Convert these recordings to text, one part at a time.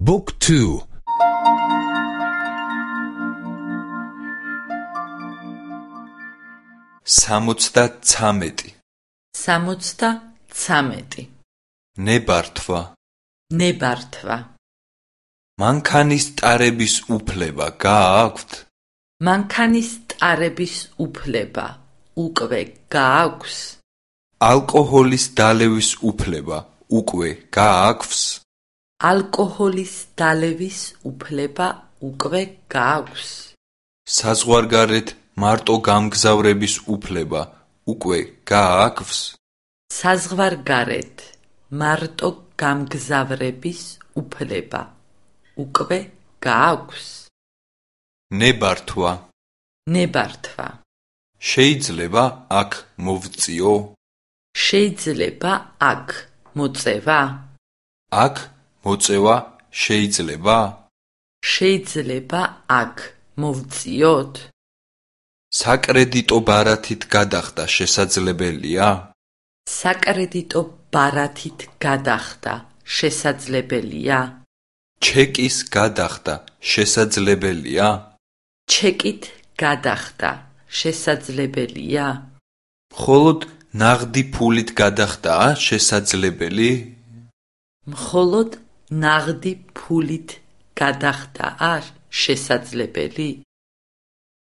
Book 2 63 63 ნებართვა. ნებართვა. მანქანის ტარების უფლება გააქვთ? მანქანის ტარების უფლება უკვე გააქვს. ალკოჰოლის დალევის უფლება უკვე გააქვს ალკოჰოლის დალევის უფლება უკვე გააქვს. საზღვარგარეთ მარტო გამგზავრების უფლება უკვე გააქვს. საზღვარგარეთ მარტო გამგზავრების უფლება უკვე გააქვს. ნებართვა. ნებართვა. შეიძლება აქ მოვწიო. შეიძლება აქ მოწევა. აქ მოწევა შეიძლება? შეიძლება აქ მოვწიოთ. საკრედიტო ბარათით გადახდა შესაძლებელია? საკრედიტო ბარათით გადახდა შესაძლებელია. ჩეკის გადახდა შესაძლებელია? ჩეკით გადახდა შესაძლებელია. მხოლოდ ნაღდი ფულით გადახდაა შესაძლებელი? მხოლოდ ნაღდი ფულით გადახდაა შესაძლებელი.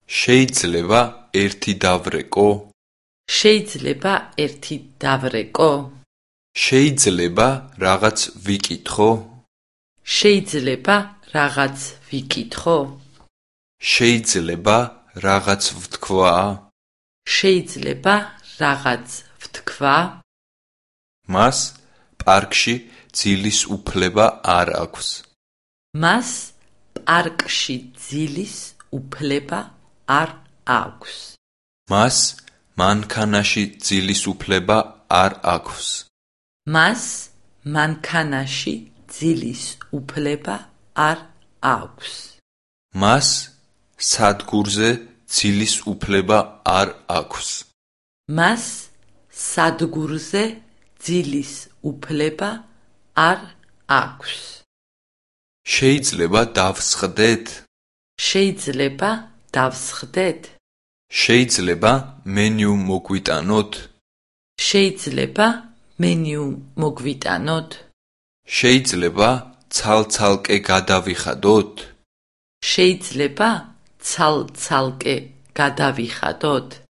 შეიძლება ერთი დავრეკო. შეიძლება ერთი დავრეკო. შეიძლება რაღაც ვიკითხო. შეიძლება რაღაც ვიკითხო. შეიძლება რაღაც ვთქვა. შეიძლება რაღაც ვთქვა. მას პარკში ძილის უფლება არ აქვს. მას პარკში ძილის უფლება არ აქვს. მას მანქანაში ძილის უფლება არ აქვს. მას მანქანაში ძილის უფლება არ აქვს. მას სადგურზე ძილის უფლება არ აქვს. მას სადგურზე ძილის უფლება არ აქვს. შეიძლება დავსხდეთ. შეიძლება დავსხდეთ. შეიძლება მენიუ მოგვიტანოთ. შეიძლება მენიუ მოგვიტანოთ. შეიძლება ცალ-ცალკე გადავიხადოთ. შეიძლება ცალ-ცალკე გადავიხადოთ